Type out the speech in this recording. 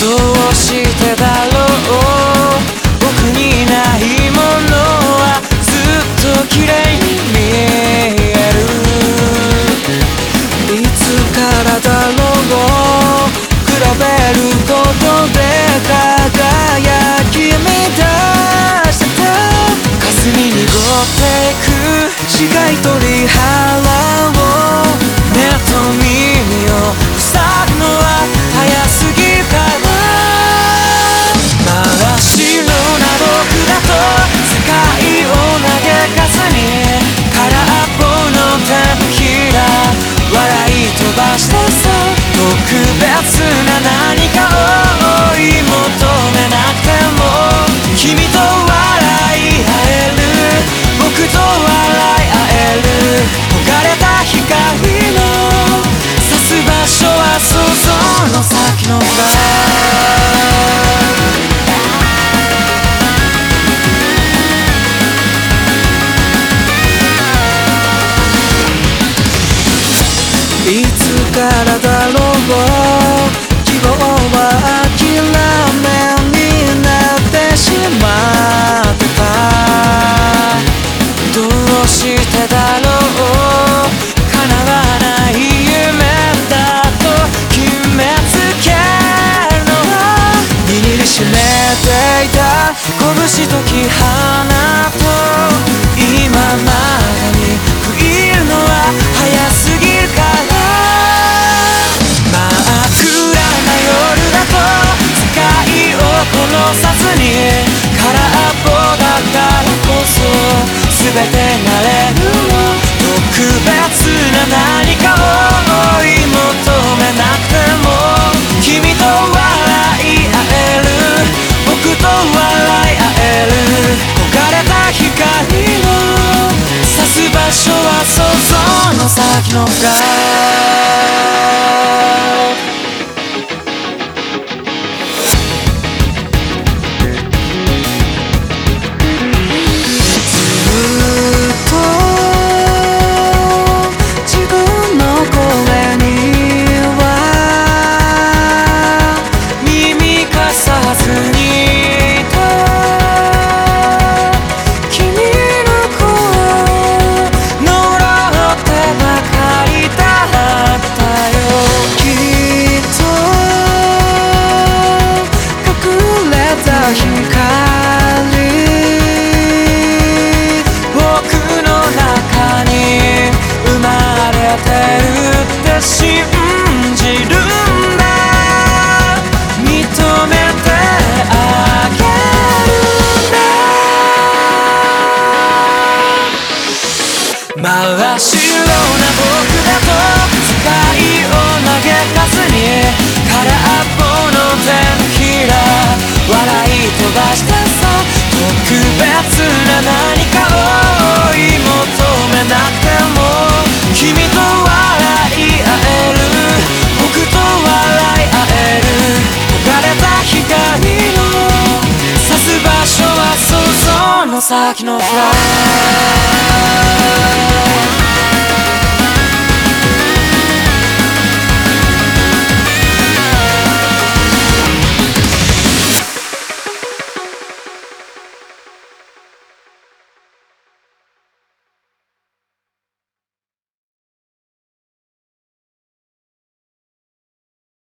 どうしてだろう。僕にないものはずっと綺麗に見える。いつからだろう。比べることで輝き乱してた霞に濁ってく。視界取りいつからだろう。希望は諦めになってしまう。全てなれるの特別な何かを追い求めなくても君と笑い合える僕と笑い合える焦れた光の差す場所は想像の先のフた光僕の中に生まれてるって信じるんだ認めてあげるんだ真っ先のフライ。